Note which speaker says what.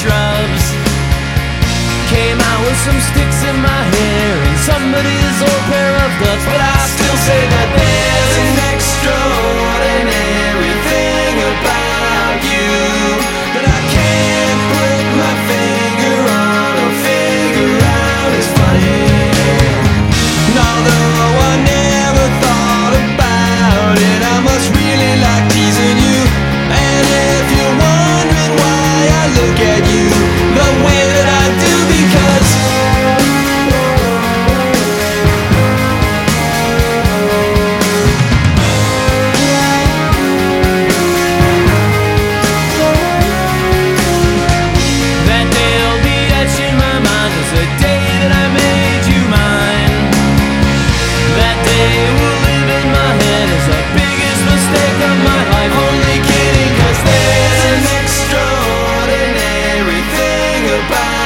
Speaker 1: shrubs. Came out with some sticks in my hair and somebody's old pair of gloves, but I still say that. goodbye.